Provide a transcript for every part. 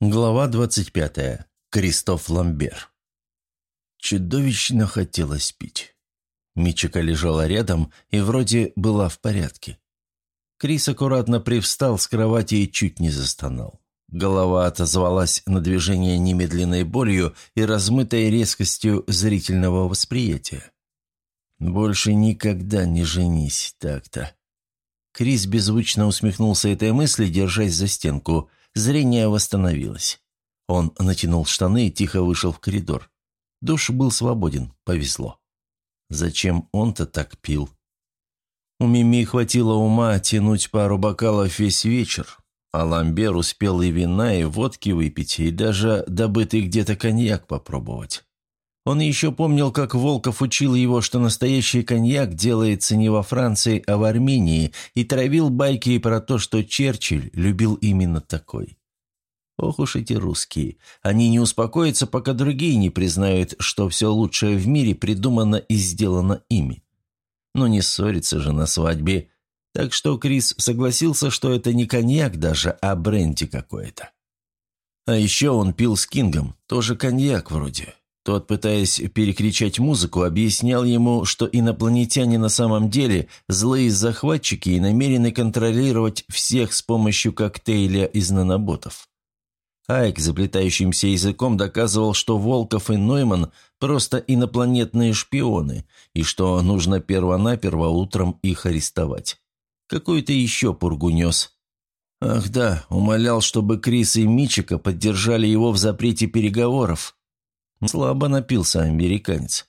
Глава 25. Кристоф Ламбер. Чудовищно хотелось пить. Мичика лежала рядом и вроде была в порядке. Крис аккуратно привстал с кровати и чуть не застонал. Голова отозвалась на движение немедленной болью и размытой резкостью зрительного восприятия. «Больше никогда не женись так-то». Крис беззвучно усмехнулся этой мысли, держась за стенку – Зрение восстановилось. Он натянул штаны и тихо вышел в коридор. Душ был свободен, повезло. Зачем он-то так пил? У Мими хватило ума тянуть пару бокалов весь вечер, а Ламбер успел и вина, и водки выпить, и даже добытый где-то коньяк попробовать. Он еще помнил, как Волков учил его, что настоящий коньяк делается не во Франции, а в Армении, и травил байки про то, что Черчилль любил именно такой. Ох уж эти русские. Они не успокоятся, пока другие не признают, что все лучшее в мире придумано и сделано ими. Но не ссориться же на свадьбе. Так что Крис согласился, что это не коньяк даже, а бренди какой-то. А еще он пил с Кингом, тоже коньяк вроде. Тот, пытаясь перекричать музыку, объяснял ему, что инопланетяне на самом деле злые захватчики и намерены контролировать всех с помощью коктейля из наноботов. Айк заплетающимся языком доказывал, что Волков и Нойман просто инопланетные шпионы, и что нужно перво-наперво утром их арестовать. Какой-то еще пургу нес. Ах да, умолял, чтобы Крис и Мичика поддержали его в запрете переговоров. Слабо напился американец.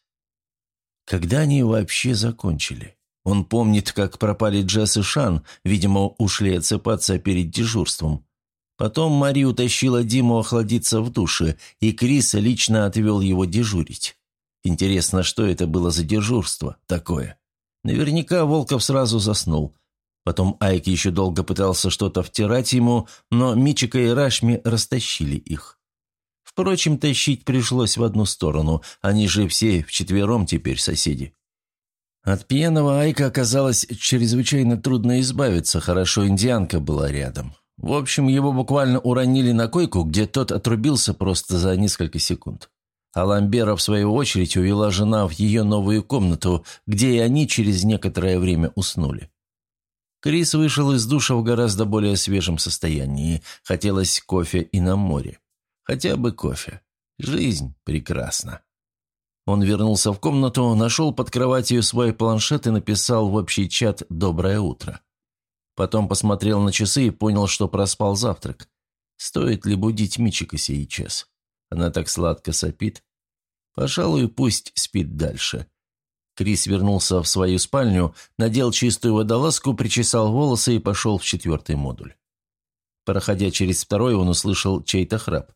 Когда они вообще закончили? Он помнит, как пропали Джесс и Шан, видимо, ушли отсыпаться перед дежурством. Потом Мари утащила Диму охладиться в душе, и Крис лично отвел его дежурить. Интересно, что это было за дежурство такое? Наверняка Волков сразу заснул. Потом Айк еще долго пытался что-то втирать ему, но Мичика и Рашми растащили их. Впрочем, тащить пришлось в одну сторону, они же все вчетвером теперь соседи. От пьяного Айка оказалось чрезвычайно трудно избавиться, хорошо индианка была рядом. В общем, его буквально уронили на койку, где тот отрубился просто за несколько секунд. А Ламбера, в свою очередь, увела жена в ее новую комнату, где и они через некоторое время уснули. Крис вышел из душа в гораздо более свежем состоянии. Хотелось кофе и на море. Хотя бы кофе. Жизнь прекрасна. Он вернулся в комнату, нашел под кроватью свой планшет и написал в общий чат «Доброе утро». Потом посмотрел на часы и понял, что проспал завтрак. Стоит ли будить Мичика сейчас? Она так сладко сопит. Пожалуй, пусть спит дальше. Крис вернулся в свою спальню, надел чистую водолазку, причесал волосы и пошел в четвертый модуль. Проходя через второй, он услышал чей-то храп.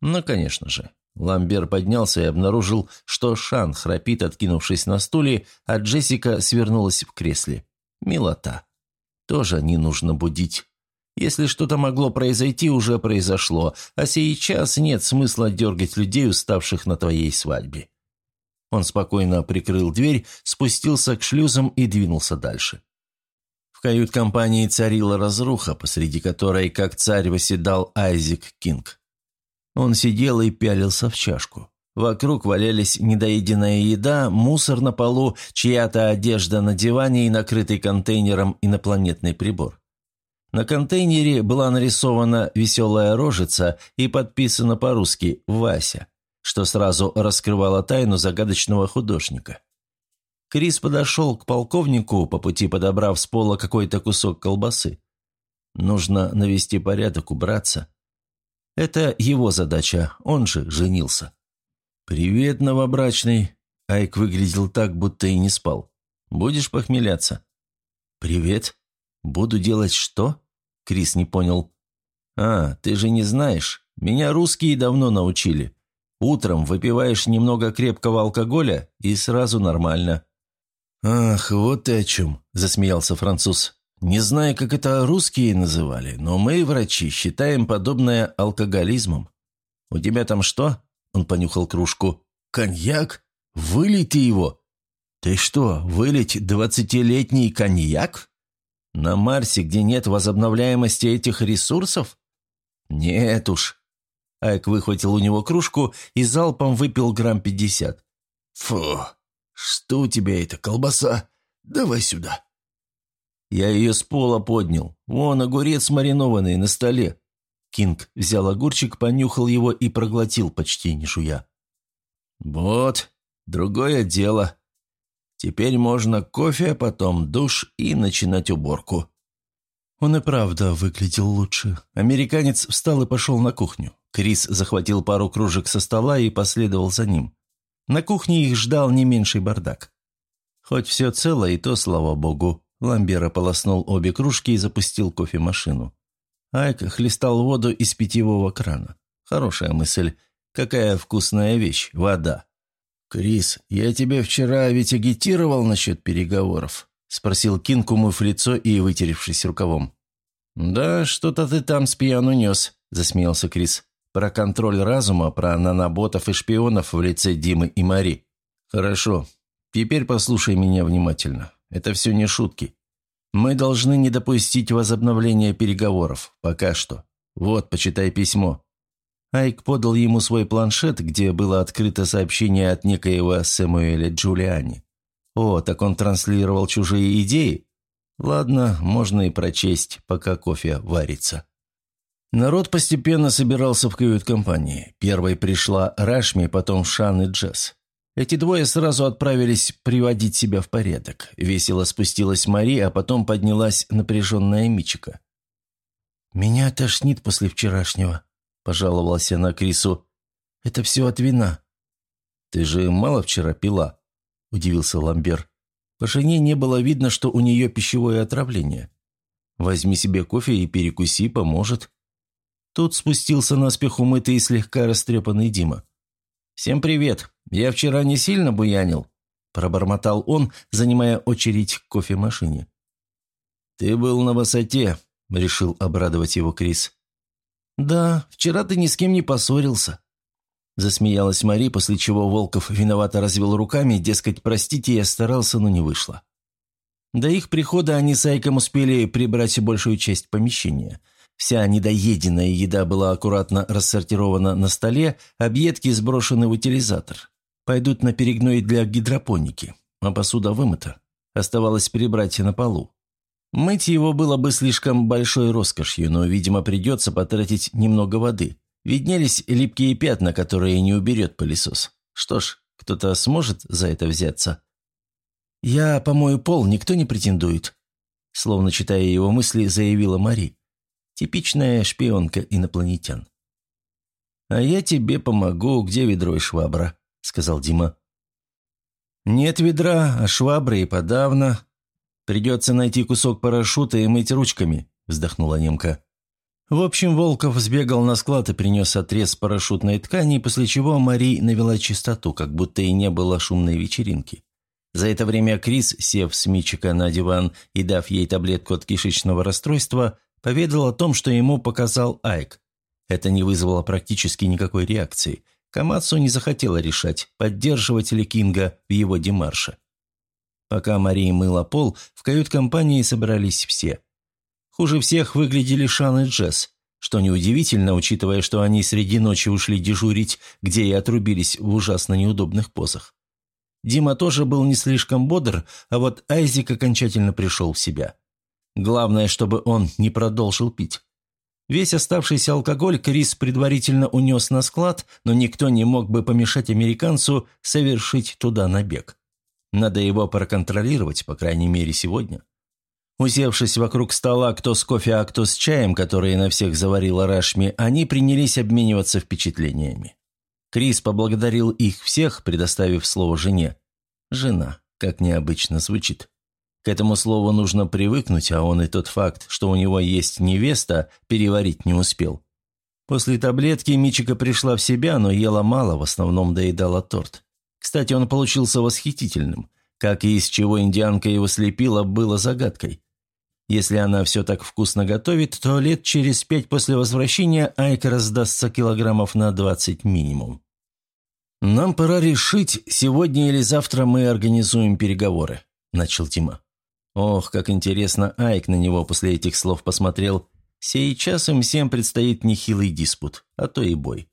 Ну, конечно же. Ламбер поднялся и обнаружил, что Шан храпит, откинувшись на стуле, а Джессика свернулась в кресле. Милота. Тоже не нужно будить. Если что-то могло произойти, уже произошло, а сейчас нет смысла дергать людей, уставших на твоей свадьбе. Он спокойно прикрыл дверь, спустился к шлюзам и двинулся дальше. В кают-компании царила разруха, посреди которой, как царь, восседал Айзек Кинг. Он сидел и пялился в чашку. Вокруг валялись недоеденная еда, мусор на полу, чья-то одежда на диване и накрытый контейнером инопланетный прибор. На контейнере была нарисована веселая рожица и подписана по-русски «Вася», что сразу раскрывало тайну загадочного художника. Крис подошел к полковнику, по пути подобрав с пола какой-то кусок колбасы. Нужно навести порядок, убраться. Это его задача, он же женился. «Привет, новобрачный!» Айк выглядел так, будто и не спал. «Будешь похмеляться?» «Привет. Буду делать что?» Крис не понял. «А, ты же не знаешь. Меня русские давно научили. Утром выпиваешь немного крепкого алкоголя, и сразу нормально». «Ах, вот ты о чем!» – засмеялся француз. Не знаю, как это русские называли, но мы, врачи, считаем подобное алкоголизмом. У тебя там что?» Он понюхал кружку. «Коньяк? Вылей ты его!» «Ты что, вылить двадцатилетний коньяк? На Марсе, где нет возобновляемости этих ресурсов?» «Нет уж. Айк выхватил у него кружку и залпом выпил грамм пятьдесят. «Фу, что у тебя это, колбаса? Давай сюда». Я ее с пола поднял. Вон огурец маринованный на столе. Кинг взял огурчик, понюхал его и проглотил, почти не жуя. «Вот, другое дело. Теперь можно кофе, потом душ и начинать уборку». Он и правда выглядел лучше. Американец встал и пошел на кухню. Крис захватил пару кружек со стола и последовал за ним. На кухне их ждал не меньший бардак. Хоть все цело, и то, слава богу. Ламбер ополоснул обе кружки и запустил кофемашину. Айк хлестал воду из питьевого крана. Хорошая мысль. Какая вкусная вещь – вода. «Крис, я тебе вчера ведь агитировал насчет переговоров?» – спросил Кинг, умыв лицо и вытеревшись рукавом. «Да, что-то ты там с пьяну нес», – засмеялся Крис. «Про контроль разума, про наноботов и шпионов в лице Димы и Мари. Хорошо. Теперь послушай меня внимательно. Это все не шутки. Мы должны не допустить возобновления переговоров. Пока что. Вот, почитай письмо». Айк подал ему свой планшет, где было открыто сообщение от некоего Сэмуэля Джулиани. О, так он транслировал чужие идеи? Ладно, можно и прочесть, пока кофе варится. Народ постепенно собирался в кают-компании. Первой пришла Рашми, потом Шан и Джесс. Эти двое сразу отправились приводить себя в порядок. Весело спустилась Мари, а потом поднялась напряженная Мичика. «Меня тошнит после вчерашнего», – пожаловалась она Крису. «Это все от вина». «Ты же мало вчера пила», – удивился Ламбер. По жене не было видно, что у нее пищевое отравление. «Возьми себе кофе и перекуси, поможет». Тут спустился наспех умытый и слегка растрепанный Дима. «Всем привет. Я вчера не сильно буянил», – пробормотал он, занимая очередь к кофемашине. «Ты был на высоте», – решил обрадовать его Крис. «Да, вчера ты ни с кем не поссорился». Засмеялась Мари, после чего Волков виновато развел руками, дескать, простите, я старался, но не вышло. До их прихода они с Айком успели прибрать большую часть помещения. Вся недоеденная еда была аккуратно рассортирована на столе, объедки сброшены в утилизатор. Пойдут на перегной для гидропоники, а посуда вымыта. Оставалось прибрать на полу. Мыть его было бы слишком большой роскошью, но, видимо, придется потратить немного воды. Виднелись липкие пятна, которые не уберет пылесос. Что ж, кто-то сможет за это взяться? «Я помою пол, никто не претендует», словно читая его мысли, заявила Мари. Типичная шпионка инопланетян. «А я тебе помогу, где ведро и швабра», — сказал Дима. «Нет ведра, а швабры и подавно. Придется найти кусок парашюта и мыть ручками», — вздохнула немка. В общем, Волков сбегал на склад и принес отрез парашютной ткани, после чего Мари навела чистоту, как будто и не было шумной вечеринки. За это время Крис, сев с Мичика на диван и дав ей таблетку от кишечного расстройства, Поведал о том, что ему показал Айк. Это не вызвало практически никакой реакции. Камацу не захотела решать, поддерживать ли Кинга в его демарше. Пока Мария мыла пол, в кают-компании собрались все. Хуже всех выглядели Шан и Джесс, что неудивительно, учитывая, что они среди ночи ушли дежурить, где и отрубились в ужасно неудобных позах. Дима тоже был не слишком бодр, а вот Айзик окончательно пришел в себя. Главное, чтобы он не продолжил пить. Весь оставшийся алкоголь Крис предварительно унес на склад, но никто не мог бы помешать американцу совершить туда набег. Надо его проконтролировать, по крайней мере, сегодня. Усевшись вокруг стола, кто с кофе, а кто с чаем, который на всех заварила Рашми, они принялись обмениваться впечатлениями. Крис поблагодарил их всех, предоставив слово жене. «Жена», как необычно звучит. К этому слову нужно привыкнуть, а он и тот факт, что у него есть невеста, переварить не успел. После таблетки Мичика пришла в себя, но ела мало, в основном доедала торт. Кстати, он получился восхитительным. Как и из чего индианка его слепила, было загадкой. Если она все так вкусно готовит, то лет через пять после возвращения Айка раздастся килограммов на 20 минимум. «Нам пора решить, сегодня или завтра мы организуем переговоры», – начал Тима. Ох, как интересно Айк на него после этих слов посмотрел. Сейчас им всем предстоит нехилый диспут, а то и бой.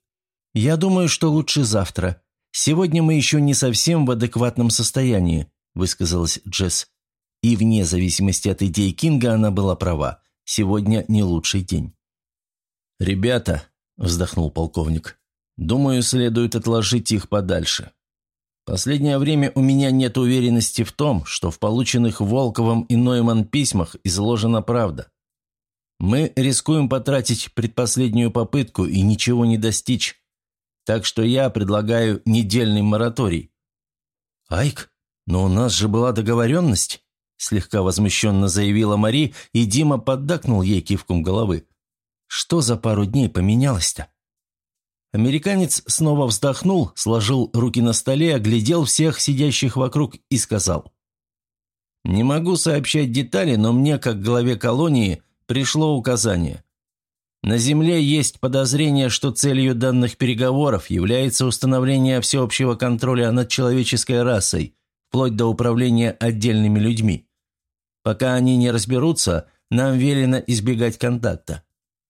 Я думаю, что лучше завтра. Сегодня мы еще не совсем в адекватном состоянии», – высказалась Джесс. И вне зависимости от идей Кинга она была права. Сегодня не лучший день. «Ребята», – вздохнул полковник, – «думаю, следует отложить их подальше. Последнее время у меня нет уверенности в том, что в полученных Волковым и Нойман письмах изложена правда. Мы рискуем потратить предпоследнюю попытку и ничего не достичь. Так что я предлагаю недельный мораторий». «Айк, но у нас же была договоренность», – слегка возмущенно заявила Мари, и Дима поддакнул ей кивком головы. «Что за пару дней поменялось-то?» Американец снова вздохнул, сложил руки на столе, оглядел всех сидящих вокруг и сказал. «Не могу сообщать детали, но мне, как главе колонии, пришло указание. На Земле есть подозрение, что целью данных переговоров является установление всеобщего контроля над человеческой расой, вплоть до управления отдельными людьми. Пока они не разберутся, нам велено избегать контакта.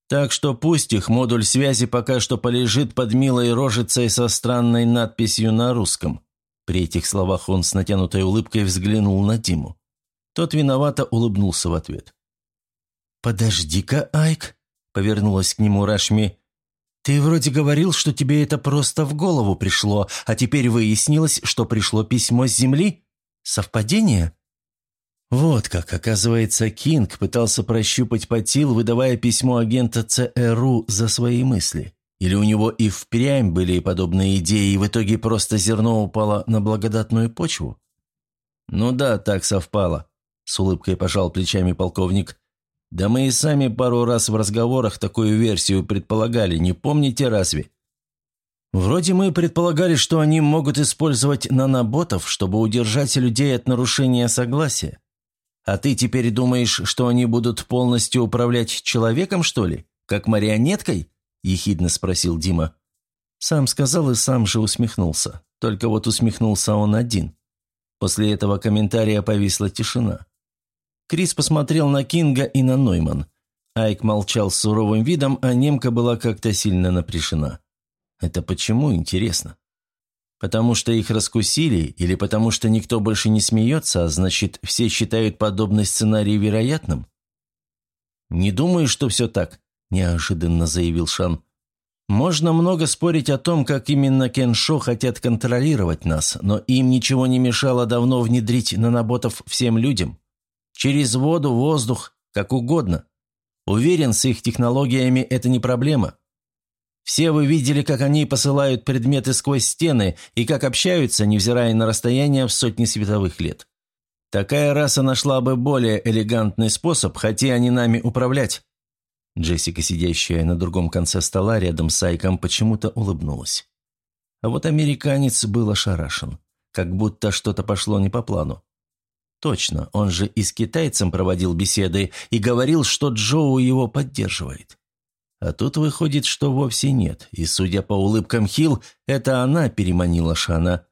Так что пусть их модуль связи пока что полежит под милой рожицей со странной надписью на русском. При этих словах он с натянутой улыбкой взглянул на Диму. Тот виновато улыбнулся в ответ. «Подожди-ка, Айк», — повернулась к нему Рашми. «Ты вроде говорил, что тебе это просто в голову пришло, а теперь выяснилось, что пришло письмо с Земли? Совпадение?» Вот как, оказывается, Кинг пытался прощупать Патил, выдавая письмо агента ЦРУ за свои мысли. Или у него и впрямь были подобные идеи, и в итоге просто зерно упало на благодатную почву? «Ну да, так совпало», — с улыбкой пожал плечами полковник. «Да мы и сами пару раз в разговорах такую версию предполагали, не помните разве?» «Вроде мы предполагали, что они могут использовать наноботов, чтобы удержать людей от нарушения согласия. А ты теперь думаешь, что они будут полностью управлять человеком, что ли? Как марионеткой?» – ехидно спросил Дима. Сам сказал и сам же усмехнулся. Только вот усмехнулся он один. После этого комментария повисла тишина. Крис посмотрел на Кинга и на Нойман. Айк молчал с суровым видом, а немка была как-то сильно напряжена. Это почему, интересно? Потому что их раскусили или потому что никто больше не смеется, а значит, все считают подобный сценарий вероятным? «Не думаю, что все так», – неожиданно заявил Шан. «Можно много спорить о том, как именно Кеншо хотят контролировать нас, но им ничего не мешало давно внедрить наноботов всем людям. Через воду, воздух, как угодно. Уверен, с их технологиями это не проблема. Все вы видели, как они посылают предметы сквозь стены и как общаются, невзирая на расстояние в сотни световых лет. Такая раса нашла бы более элегантный способ, хотя они нами управлять». Джессика, сидящая на другом конце стола рядом с Айком, почему-то улыбнулась. А вот американец был ошарашен, как будто что-то пошло не по плану. Точно, он же и с китайцем проводил беседы и говорил, что Джоу его поддерживает. А тут выходит, что вовсе нет, и, судя по улыбкам Хил, это она переманила Шана.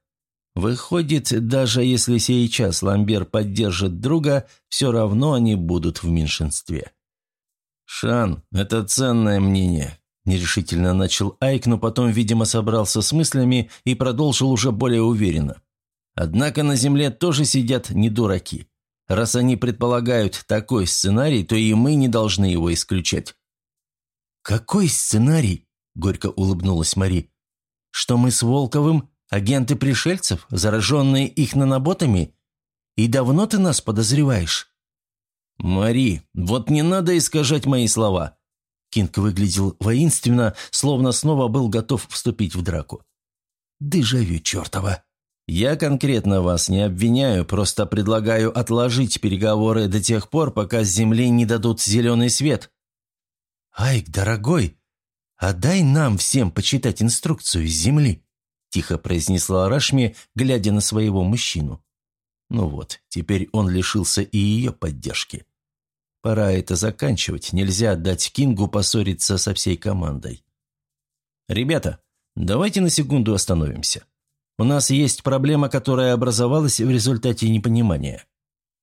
Выходит, даже если сейчас Ламбер поддержит друга, все равно они будут в меньшинстве. «Шан, это ценное мнение», – нерешительно начал Айк, но потом, видимо, собрался с мыслями и продолжил уже более уверенно. «Однако на Земле тоже сидят не дураки. Раз они предполагают такой сценарий, то и мы не должны его исключать. «Какой сценарий?» – горько улыбнулась Мари. «Что мы с Волковым агенты пришельцев, зараженные их наноботами? И давно ты нас подозреваешь?» «Мари, вот не надо искажать мои слова!» Кинг выглядел воинственно, словно снова был готов вступить в драку. «Дежавю чертова!» «Я конкретно вас не обвиняю, просто предлагаю отложить переговоры до тех пор, пока с Земли не дадут зеленый свет», «Айк, дорогой, отдай нам всем почитать инструкцию с земли», тихо произнесла Рашми, глядя на своего мужчину. Ну вот, теперь он лишился и ее поддержки. Пора это заканчивать, нельзя дать Кингу поссориться со всей командой. «Ребята, давайте на секунду остановимся. У нас есть проблема, которая образовалась в результате непонимания.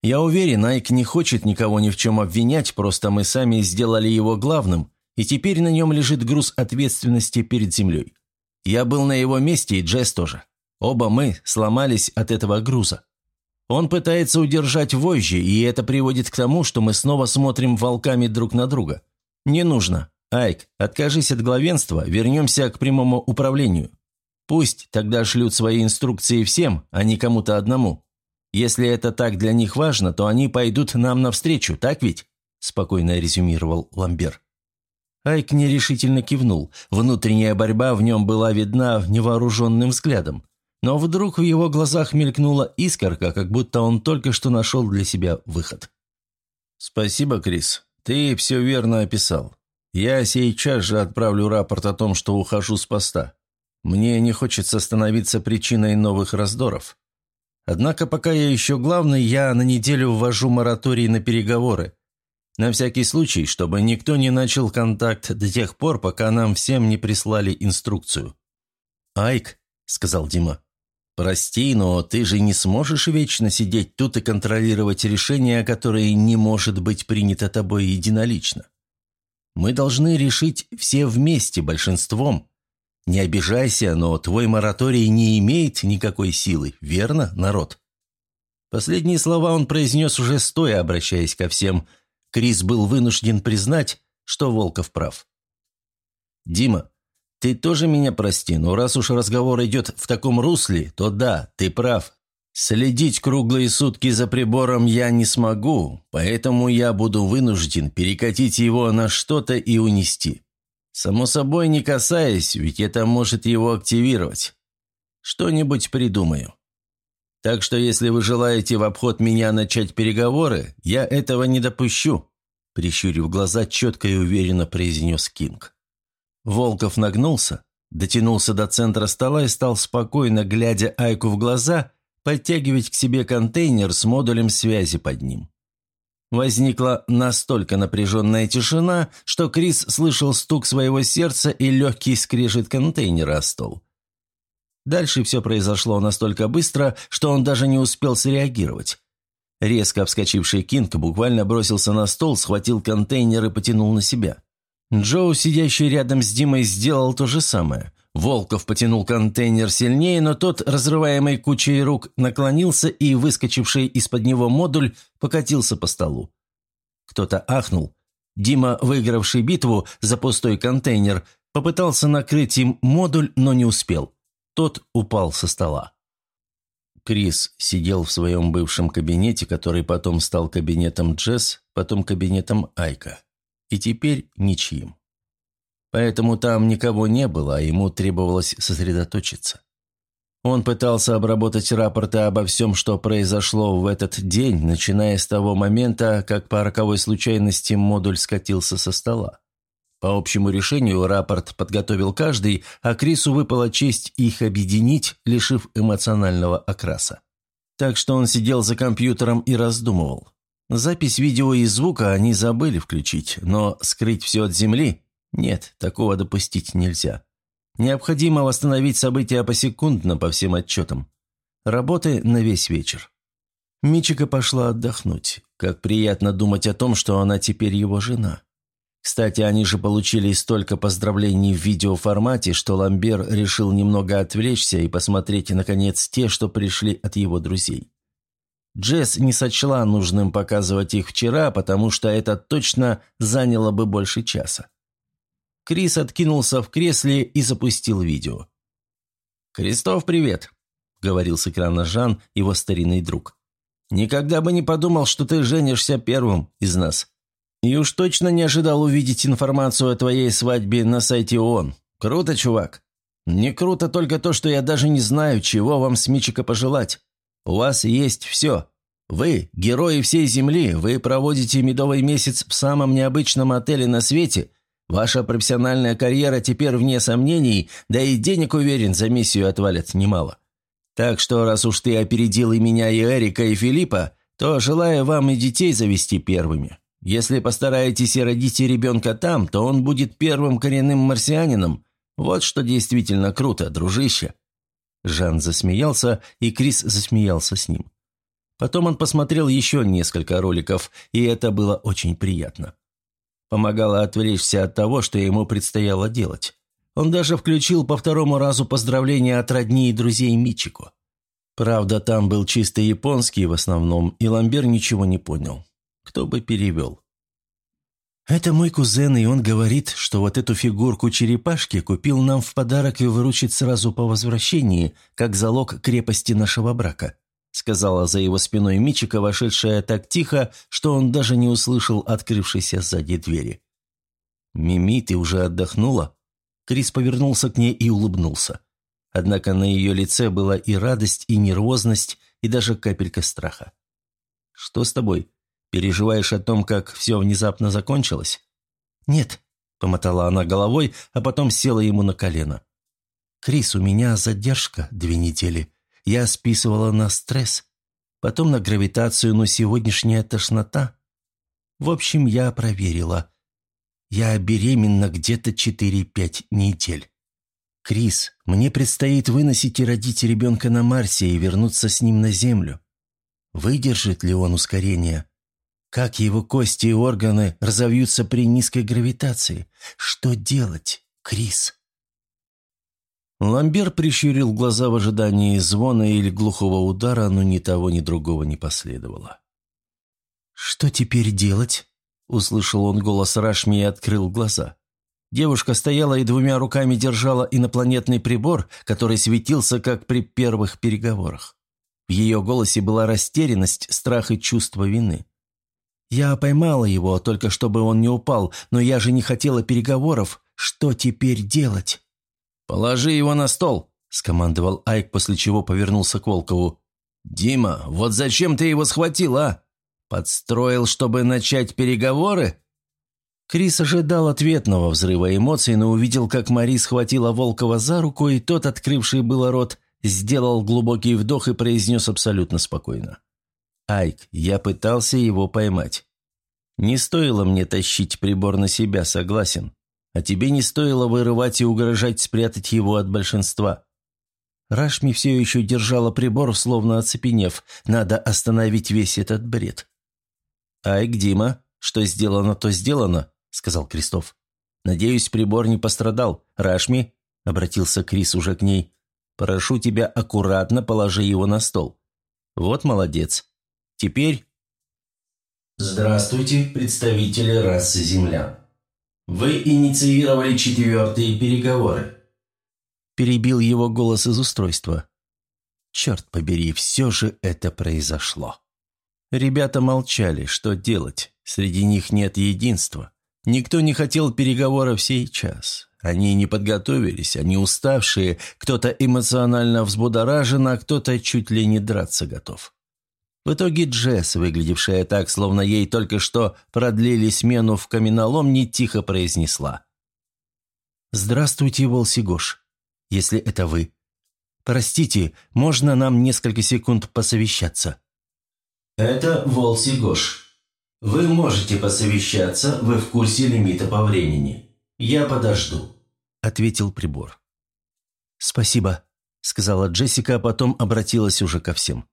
Я уверен, Айк не хочет никого ни в чем обвинять, просто мы сами сделали его главным, и теперь на нем лежит груз ответственности перед землей. Я был на его месте, и Джесс тоже. Оба мы сломались от этого груза. Он пытается удержать вожжи, и это приводит к тому, что мы снова смотрим волками друг на друга. Не нужно. Айк, откажись от главенства, вернемся к прямому управлению. Пусть тогда шлют свои инструкции всем, а не кому-то одному. Если это так для них важно, то они пойдут нам навстречу, так ведь?» – спокойно резюмировал Ламбер. Айк нерешительно кивнул. Внутренняя борьба в нем была видна невооруженным взглядом. Но вдруг в его глазах мелькнула искорка, как будто он только что нашел для себя выход. «Спасибо, Крис. Ты все верно описал. Я сейчас же отправлю рапорт о том, что ухожу с поста. Мне не хочется становиться причиной новых раздоров. Однако пока я еще главный, я на неделю ввожу мораторий на переговоры. На всякий случай, чтобы никто не начал контакт до тех пор, пока нам всем не прислали инструкцию. «Айк», — сказал Дима, — «прости, но ты же не сможешь вечно сидеть тут и контролировать решение, которое не может быть принято тобой единолично. Мы должны решить все вместе, большинством, не обижайся, но твой мораторий не имеет никакой силы, верно, народ?» Последние слова он произнес уже стоя, обращаясь ко всем. Крис был вынужден признать, что Волков прав. «Дима, ты тоже меня прости, но раз уж разговор идет в таком русле, то да, ты прав. Следить круглые сутки за прибором я не смогу, поэтому я буду вынужден перекатить его на что-то и унести. Само собой, не касаясь, ведь это может его активировать. Что-нибудь придумаю. Так что если вы желаете в обход меня начать переговоры, я этого не допущу», прищурив глаза, четко и уверенно произнес Кинг. Волков нагнулся, дотянулся до центра стола и стал спокойно, глядя Айку в глаза, подтягивать к себе контейнер с модулем связи под ним. Возникла настолько напряженная тишина, что Крис слышал стук своего сердца и легкий скрежет контейнера о стол. Дальше все произошло настолько быстро, что он даже не успел среагировать. Резко вскочивший Кинг буквально бросился на стол, схватил контейнер и потянул на себя. Джоу, сидящий рядом с Димой, сделал то же самое. Волков потянул контейнер сильнее, но тот, разрываемый кучей рук, наклонился и, выскочивший из-под него модуль, покатился по столу. Кто-то ахнул. Дима, выигравший битву за пустой контейнер, попытался накрыть им модуль, но не успел. Тот упал со стола. Крис сидел в своем бывшем кабинете, который потом стал кабинетом Джесс, потом кабинетом Айка. И теперь ничьим. Поэтому там никого не было, а ему требовалось сосредоточиться. Он пытался обработать рапорты обо всем, что произошло в этот день, начиная с того момента, как по роковой случайности модуль скатился со стола. По общему решению рапорт подготовил каждый, а Крису выпала честь их объединить, лишив эмоционального окраса. Так что он сидел за компьютером и раздумывал. Запись видео и звука они забыли включить, но скрыть все от земли нет, такого допустить нельзя. Необходимо восстановить события посекундно по всем отчетам. Работы на весь вечер. Мичика пошла отдохнуть. Как приятно думать о том, что она теперь его жена. Кстати, они же получили столько поздравлений в видеоформате, что Ламбер решил немного отвлечься и посмотреть, наконец, те, что пришли от его друзей. Джесс не сочла нужным показывать их вчера, потому что это точно заняло бы больше часа. Крис откинулся в кресле и запустил видео. «Крестов, привет!» – говорил с экрана Жан, его старинный друг. «Никогда бы не подумал, что ты женишься первым из нас. И уж точно не ожидал увидеть информацию о твоей свадьбе на сайте ООН. Круто, чувак. Не круто только то, что я даже не знаю, чего вам с Мичика пожелать. У вас есть все. Вы – герои всей Земли, вы проводите медовый месяц в самом необычном отеле на свете – Ваша профессиональная карьера теперь вне сомнений, да и денег, уверен, за миссию отвалят немало. Так что, раз уж ты опередил и меня, и Эрика, и Филиппа, то желаю вам и детей завести первыми. Если постараетесь и родите ребенка там, то он будет первым коренным марсианином. Вот что действительно круто, дружище». Жан засмеялся, и Крис засмеялся с ним. Потом он посмотрел еще несколько роликов, и это было очень приятно. Помогало отвлечься от того, что ему предстояло делать. Он даже включил по второму разу поздравления от родни и друзей Мичико. Правда, там был чисто японский в основном, и Ламбер ничего не понял. Кто бы перевел? «Это мой кузен, и он говорит, что вот эту фигурку черепашки купил нам в подарок и выручит сразу по возвращении, как залог крепости нашего брака», сказала за его спиной Мичика, вошедшая так тихо, что он даже не услышал открывшейся сзади двери. «Мими, ты уже отдохнула?» Крис повернулся к ней и улыбнулся. Однако на ее лице была и радость, и нервозность, и даже капелька страха. «Что с тобой?» Переживаешь о том, как все внезапно закончилось?» «Нет», — помотала она головой, а потом села ему на колено. «Крис, у меня задержка две недели. Я списывала на стресс, потом на гравитацию, но сегодняшняя тошнота. В общем, я проверила. Я беременна где-то 4-5 недель. Крис, мне предстоит выносить и родить ребенка на Марсе и вернуться с ним на Землю. Выдержит ли он ускорение?» Как его кости и органы разовьются при низкой гравитации? Что делать, Крис?» Ламбер прищурил глаза в ожидании звона или глухого удара, но ни того, ни другого не последовало. «Что теперь делать?» – услышал он голос Рашми и открыл глаза. Девушка стояла и двумя руками держала инопланетный прибор, который светился, как при первых переговорах. В ее голосе была растерянность, страх и чувство вины. Я поймала его, только чтобы он не упал, но я же не хотела переговоров. Что теперь делать?» «Положи его на стол», – скомандовал Айк, после чего повернулся к Волкову. «Дима, вот зачем ты его схватил, а? Подстроил, чтобы начать переговоры?» Крис ожидал ответного взрыва эмоций, но увидел, как Мари схватила Волкова за руку, и тот, открывший было рот, сделал глубокий вдох и произнес абсолютно спокойно. Айк, я пытался его поймать. Не стоило мне тащить прибор на себя, согласен. А тебе не стоило вырывать и угрожать спрятать его от большинства. Рашми все еще держала прибор, словно оцепенев. Надо остановить весь этот бред. «Айк, Дима, что сделано, то сделано», — сказал Крестов. «Надеюсь, прибор не пострадал. Рашми», — обратился Крис уже к ней, — «прошу тебя аккуратно положи его на стол». «Вот молодец. Теперь... Здравствуйте, представители расы землян. Вы инициировали четвертые переговоры. Перебил его голос из устройства. Черт побери, все же это произошло. Ребята молчали, что делать. Среди них нет единства. Никто не хотел переговоров сейчас. Они не подготовились, они уставшие, кто-то эмоционально взбудоражен, а кто-то чуть ли не драться готов. В итоге Джесс, выглядевшая так, словно ей только что продлили смену в каменоломне, тихо произнесла. «Здравствуйте, Волсигош, если это вы. Простите, можно нам несколько секунд посовещаться?» «Это Волсигош. Вы можете посовещаться, вы в курсе лимита по времени. Я подожду», — ответил прибор. «Спасибо», — сказала Джессика, а потом обратилась уже ко всем.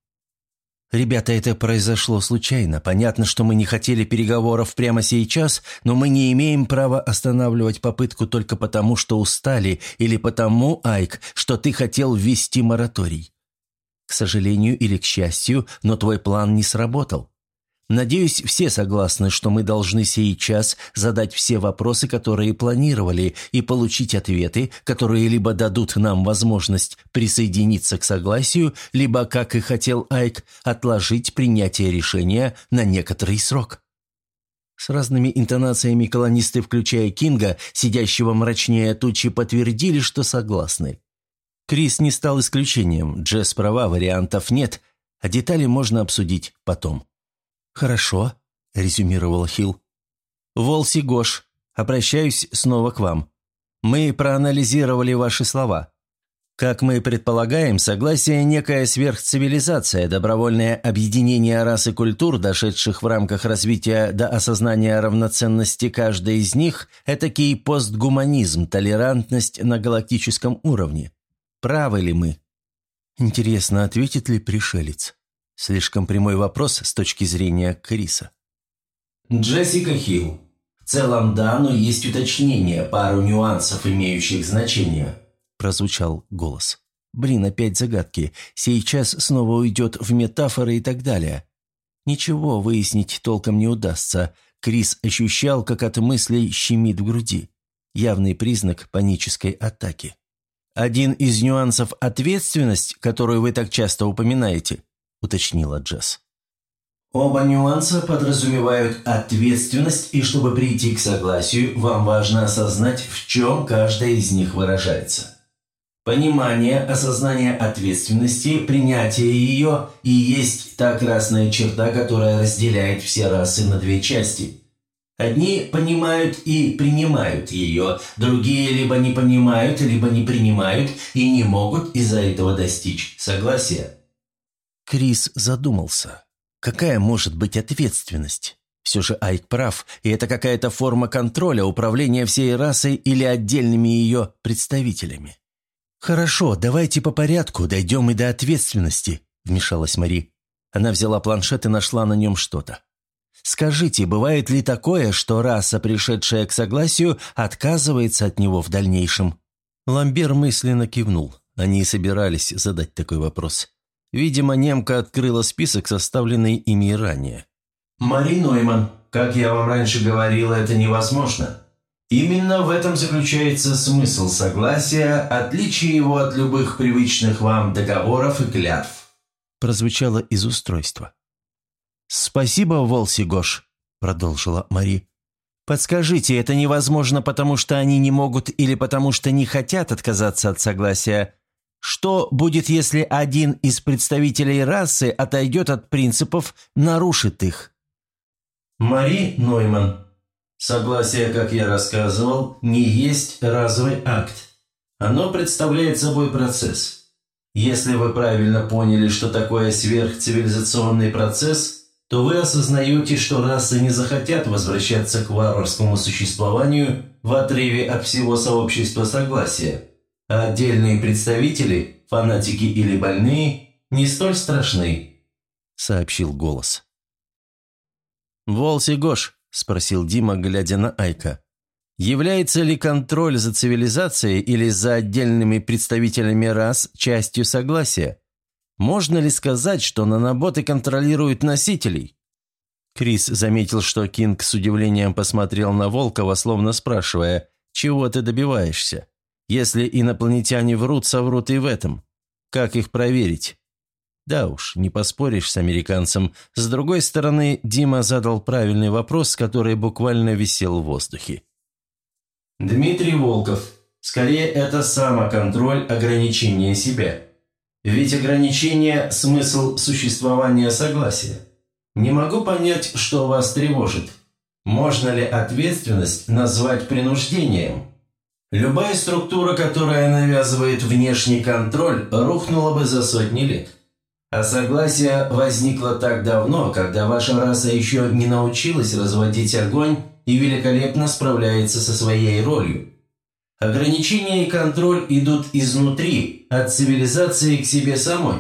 «Ребята, это произошло случайно. Понятно, что мы не хотели переговоров прямо сейчас, но мы не имеем права останавливать попытку только потому, что устали, или потому, Айк, что ты хотел ввести мораторий. К сожалению или к счастью, но твой план не сработал. Надеюсь, все согласны, что мы должны сейчас задать все вопросы, которые планировали, и получить ответы, которые либо дадут нам возможность присоединиться к согласию, либо, как и хотел Айк, отложить принятие решения на некоторый срок. С разными интонациями колонисты, включая Кинга, сидящего мрачнее тучи, подтвердили, что согласны. Крис не стал исключением, Джесс права, вариантов нет, а детали можно обсудить потом. «Хорошо», – резюмировал Хилл. «Волси Гош, обращаюсь снова к вам. Мы проанализировали ваши слова. Как мы предполагаем, согласие – некая сверхцивилизация, добровольное объединение рас и культур, дошедших в рамках развития до осознания равноценности каждой из них – этакий постгуманизм, толерантность на галактическом уровне. Правы ли мы? Интересно, ответит ли пришелец? Слишком прямой вопрос с точки зрения Криса. Джессика Хилл. В целом да, но есть уточнение, пару нюансов, имеющих значение. Прозвучал голос. Блин, опять загадки. Сейчас снова уйдет в метафоры и так далее. Ничего выяснить толком не удастся. Крис ощущал, как от мыслей щемит в груди. Явный признак панической атаки. «Один из нюансов – ответственность, которую вы так часто упоминаете», – уточнила Джесс. Оба нюанса подразумевают ответственность, и чтобы прийти к согласию, вам важно осознать, в чем каждая из них выражается. Понимание, осознание ответственности, принятие ее и есть та красная черта, которая разделяет все расы на две части. Одни понимают и принимают ее, другие либо не понимают, либо не принимают и не могут из-за этого достичь согласия. Крис задумался. Какая может быть ответственность? Все же Айк прав, и это какая-то форма контроля, управления всей расой или отдельными ее представителями. «Хорошо, давайте по порядку, дойдем и до ответственности», – вмешалась Мари. Она взяла планшет и нашла на нем что-то. «Скажите, бывает ли такое, что раса, пришедшая к согласию, отказывается от него в дальнейшем?» Ламбер мысленно кивнул. Они и собирались задать такой вопрос. Видимо, немка открыла список, составленный ими ранее. «Мари Нойман, как я вам раньше говорила, это невозможно. Именно в этом заключается смысл согласия, отличие его от любых привычных вам договоров и клятв. Прозвучало из устройства. «Спасибо, Волси Гош», – продолжила Мари. «Подскажите, это невозможно, потому что они не могут или потому что не хотят отказаться от согласия? Что будет, если один из представителей расы отойдет от принципов, нарушит их?» Мари Нойман, Согласие, как я рассказывал, не есть разовый акт. Оно представляет собой процесс. Если вы правильно поняли, что такое сверхцивилизационный процесс, то вы осознаете, что расы не захотят возвращаться к варварскому существованию в отрыве от всего сообщества согласия, отдельные представители, фанатики или больные, не столь страшны, сообщил голос. «Волси Гош, – спросил Дима, глядя на Айка. «Является ли контроль за цивилизацией или за отдельными представителями рас частью согласия? Можно ли сказать, что наноботы контролируют носителей?» Крис заметил, что Кинг с удивлением посмотрел на Волкова, словно спрашивая, «Чего ты добиваешься? Если инопланетяне врут, соврут и в этом. Как их проверить?» Да уж, не поспоришь с американцем. С другой стороны, Дима задал правильный вопрос, который буквально висел в воздухе. Дмитрий Волков. Скорее, это самоконтроль ограничения себя. Ведь ограничение – смысл существования согласия. Не могу понять, что вас тревожит. Можно ли ответственность назвать принуждением? Любая структура, которая навязывает внешний контроль, рухнула бы за сотни лет. А согласие возникло так давно, когда ваша раса еще не научилась разводить огонь и великолепно справляется со своей ролью. Ограничения и контроль идут изнутри, от цивилизации к себе самой.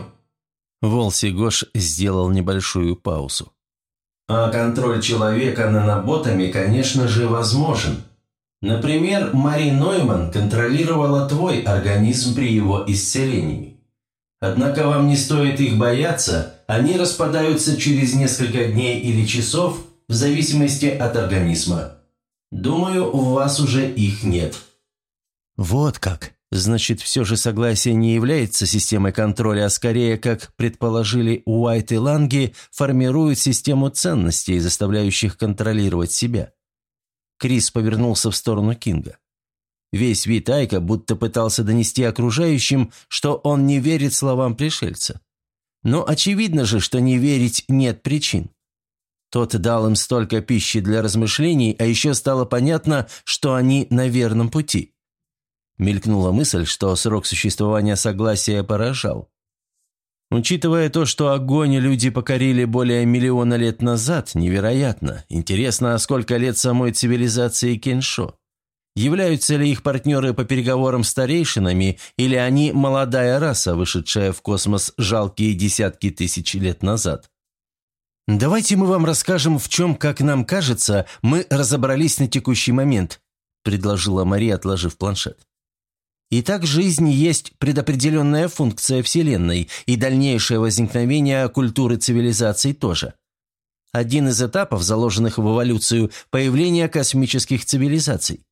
Волси Гош сделал небольшую паузу. А контроль человека наноботами, конечно же, возможен. Например, Мари Нойман контролировала твой организм при его исцелении. Однако вам не стоит их бояться, они распадаются через несколько дней или часов в зависимости от организма. Думаю, у вас уже их нет». «Вот как. Значит, все же согласие не является системой контроля, а скорее, как предположили Уайт и Ланги, формирует систему ценностей, заставляющих контролировать себя». Крис повернулся в сторону Кинга. Весь вид Айка будто пытался донести окружающим, что он не верит словам пришельца. Но очевидно же, что не верить нет причин. Тот дал им столько пищи для размышлений, а еще стало понятно, что они на верном пути. Мелькнула мысль, что срок существования согласия поражал. Учитывая то, что огонь люди покорили более миллиона лет назад, невероятно. Интересно, а сколько лет самой цивилизации Кеншо? Являются ли их партнеры по переговорам старейшинами, или они молодая раса, вышедшая в космос жалкие десятки тысяч лет назад? «Давайте мы вам расскажем, в чем, как нам кажется, мы разобрались на текущий момент», предложила Мария, отложив планшет. Итак, жизнь есть предопределенная функция Вселенной, и дальнейшее возникновение культуры цивилизаций тоже. Один из этапов, заложенных в эволюцию, появление космических цивилизаций.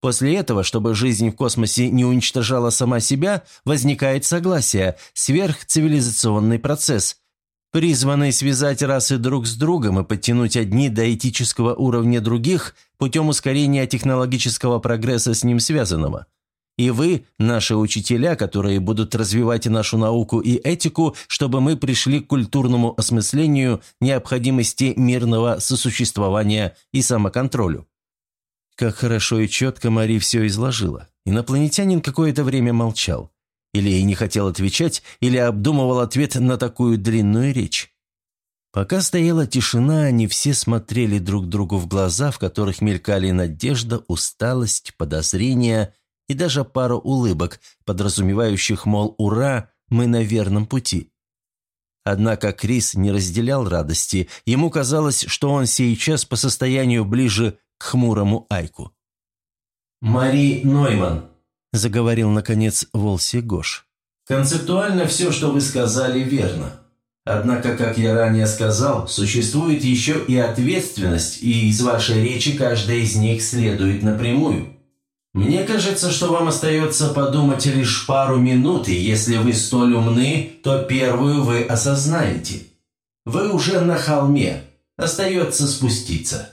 После этого, чтобы жизнь в космосе не уничтожала сама себя, возникает согласие, сверхцивилизационный процесс, призванный связать расы друг с другом и подтянуть одни до этического уровня других путем ускорения технологического прогресса с ним связанного. И вы, наши учителя, которые будут развивать нашу науку и этику, чтобы мы пришли к культурному осмыслению необходимости мирного сосуществования и самоконтролю. Как хорошо и четко Мари все изложила. Инопланетянин какое-то время молчал. Или и не хотел отвечать, или обдумывал ответ на такую длинную речь. Пока стояла тишина, они все смотрели друг другу в глаза, в которых мелькали надежда, усталость, подозрения и даже пару улыбок, подразумевающих, мол, «Ура, мы на верном пути». Однако Крис не разделял радости. Ему казалось, что он сейчас по состоянию ближе к хмурому Айку. «Мари Нойман», – заговорил, наконец, Волси Гош. «Концептуально все, что вы сказали, верно. Однако, как я ранее сказал, существует еще и ответственность, и из вашей речи каждая из них следует напрямую. Мне кажется, что вам остается подумать лишь пару минут, и если вы столь умны, то первую вы осознаете. Вы уже на холме, остается спуститься».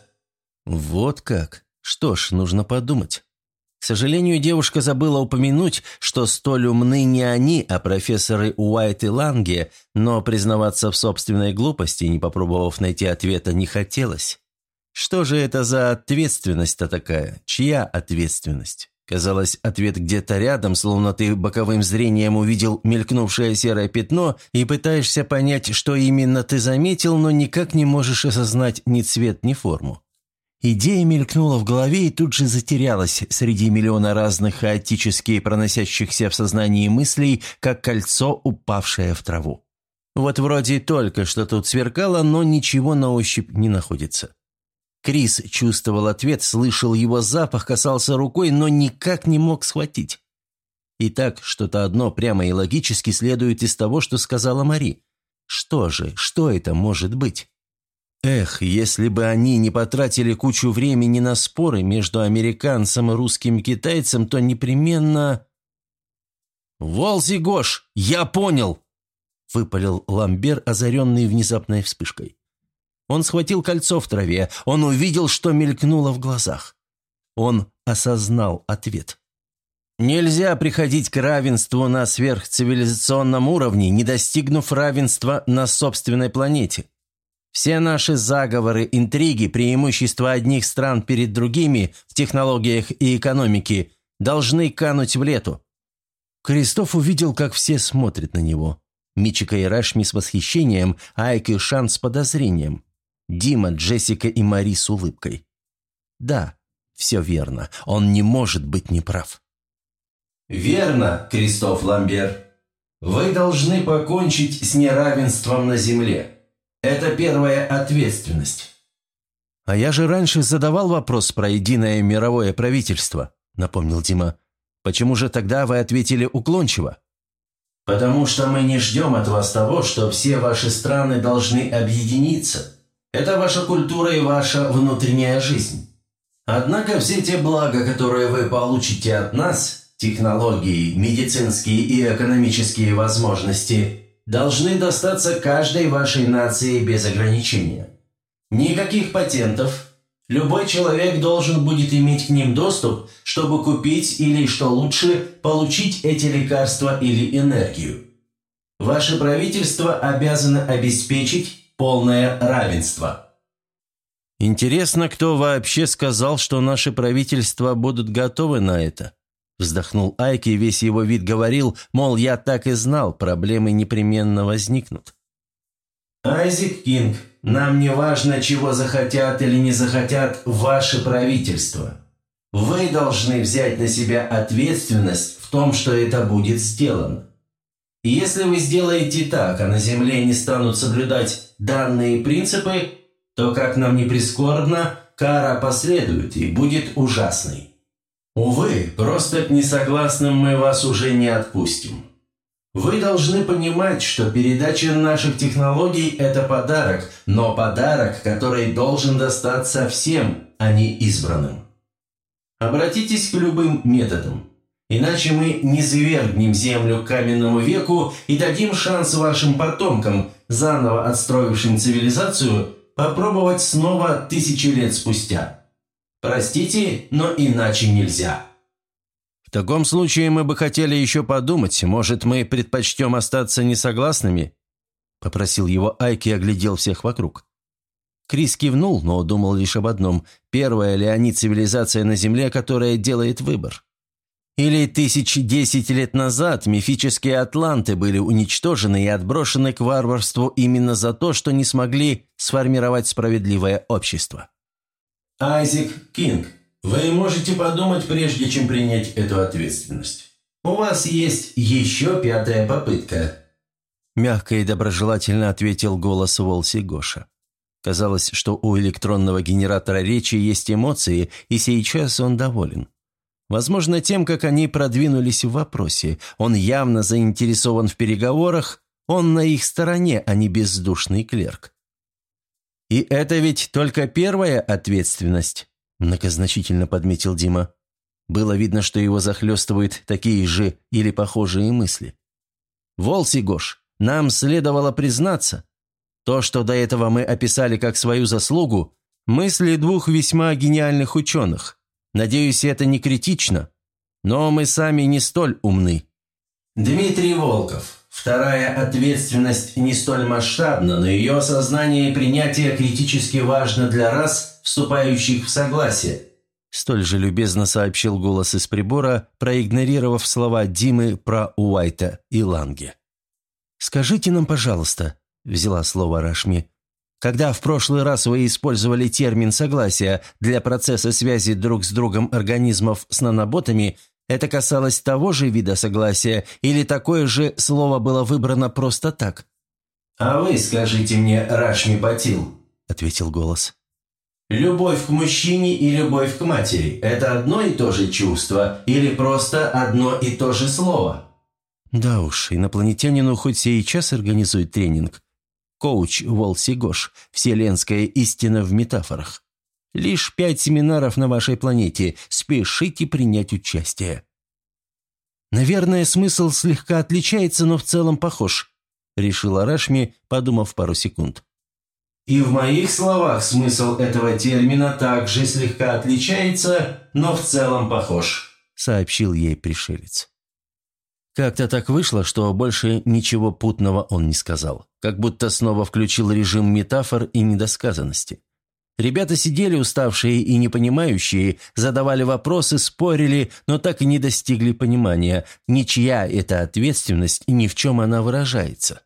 «Вот как? Что ж, нужно подумать». К сожалению, девушка забыла упомянуть, что столь умны не они, а профессоры Уайт и Ланге, но признаваться в собственной глупости, не попробовав найти ответа, не хотелось. Что же это за ответственность-то такая? Чья ответственность? Казалось, ответ где-то рядом, словно ты боковым зрением увидел мелькнувшее серое пятно и пытаешься понять, что именно ты заметил, но никак не можешь осознать ни цвет, ни форму. Идея мелькнула в голове и тут же затерялась среди миллиона разных хаотически проносящихся в сознании мыслей, как кольцо, упавшее в траву. Вот вроде только что тут сверкало, но ничего на ощупь не находится. Крис чувствовал ответ, слышал его запах, касался рукой, но никак не мог схватить. Итак, что-то одно прямо и логически следует из того, что сказала Мари. Что же, что это может быть? Эх, если бы они не потратили кучу времени на споры между американцем и русским китайцем, то непременно... «Волзи Гош, я понял!» – выпалил Ламбер, озаренный внезапной вспышкой. Он схватил кольцо в траве, он увидел, что мелькнуло в глазах. Он осознал ответ. Нельзя приходить к равенству на сверхцивилизационном уровне, не достигнув равенства на собственной планете. Все наши заговоры, интриги, преимущества одних стран перед другими в технологиях и экономике должны кануть в лету. Кристоф увидел, как все смотрят на него. Мичика и Рашми с восхищением, Айк и Шан с подозрением. Дима, Джессика и Мари с улыбкой. Да, все верно, он не может быть неправ. «Верно, Кристоф Ламбер. Вы должны покончить с неравенством на Земле. Это первая ответственность. «А я же раньше задавал вопрос про единое мировое правительство», — напомнил Дима. «Почему же тогда вы ответили уклончиво?» «Потому что мы не ждем от вас того, что все ваши страны должны объединиться. Это ваша культура и ваша внутренняя жизнь. Однако все те блага, которые вы получите от нас, технологии, медицинские и экономические возможности – должны достаться каждой вашей нации без ограничения. Никаких патентов. Любой человек должен будет иметь к ним доступ, чтобы купить или, что лучше, получить эти лекарства или энергию. Ваше правительство обязано обеспечить полное равенство. Интересно, кто вообще сказал, что наши правительства будут готовы на это? Вздохнул Айки, и весь его вид говорил, мол, я так и знал, проблемы непременно возникнут. «Айзек Кинг, нам не важно, чего захотят или не захотят ваши правительства. Вы должны взять на себя ответственность в том, что это будет сделано. Если вы сделаете так, а на Земле не станут соблюдать данные принципы, то, как нам не прискорбно, кара последует и будет ужасной. Увы, просто к несогласным мы вас уже не отпустим. Вы должны понимать, что передача наших технологий – это подарок, но подарок, который должен достаться всем, а не избранным. Обратитесь к любым методам, иначе мы не свергнем Землю каменному веку и дадим шанс вашим потомкам, заново отстроившим цивилизацию, попробовать снова тысячи лет спустя. Простите, но иначе нельзя. В таком случае мы бы хотели еще подумать, может, мы предпочтем остаться несогласными?» Попросил его Айки и оглядел всех вокруг. Крис кивнул, но думал лишь об одном. Первая ли они цивилизация на Земле, которая делает выбор? Или тысячи десять лет назад мифические атланты были уничтожены и отброшены к варварству именно за то, что не смогли сформировать справедливое общество? Айзек Кинг, вы можете подумать, прежде чем принять эту ответственность. У вас есть еще пятая попытка». Мягко и доброжелательно ответил голос Волси Гоша. Казалось, что у электронного генератора речи есть эмоции, и сейчас он доволен. Возможно, тем, как они продвинулись в вопросе. Он явно заинтересован в переговорах, он на их стороне, а не бездушный клерк. И это ведь только первая ответственность. Многозначительно подметил Дима. Было видно, что его захлестывают такие же или похожие мысли. «Волси, Гош, нам следовало признаться. То, что до этого мы описали как свою заслугу, мысли двух весьма гениальных ученых. Надеюсь, это не критично, но мы сами не столь умны». «Дмитрий Волков, вторая ответственность не столь масштабна, но ее осознание и принятие критически важно для рас, вступающих в согласие», столь же любезно сообщил голос из прибора, проигнорировав слова Димы про Уайта и Ланге. «Скажите нам, пожалуйста», – взяла слово Рашми, «когда в прошлый раз вы использовали термин «согласие» для процесса связи друг с другом организмов с наноботами, это касалось того же вида согласия или такое же слово было выбрано просто так?» «А вы скажите мне, Рашми Батил», – ответил голос. Любовь к мужчине и любовь к матери – это одно и то же чувство или просто одно и то же слово? Да уж, инопланетянину хоть сейчас организует тренинг. Коуч Волси Гош, вселенская истина в метафорах. Лишь пять семинаров на вашей планете, спешите принять участие. Наверное, смысл слегка отличается, но в целом похож, решила Рашми, подумав пару секунд. И в моих словах смысл этого термина также слегка отличается, но в целом похож», – сообщил ей пришелец. Как-то так вышло, что больше ничего путного он не сказал. Как будто снова включил режим метафор и недосказанности. Ребята сидели уставшие и непонимающие, задавали вопросы, спорили, но так и не достигли понимания, ничья это ответственность и ни в чем она выражается.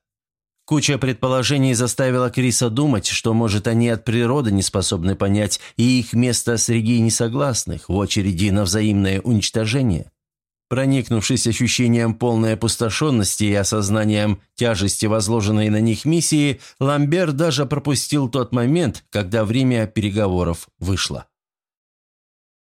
Куча предположений заставила Криса думать, что, может, они от природы не способны понять и их место среди несогласных в очереди на взаимное уничтожение. Проникнувшись ощущением полной опустошенности и осознанием тяжести возложенной на них миссии, Ламбер даже пропустил тот момент, когда время переговоров вышло.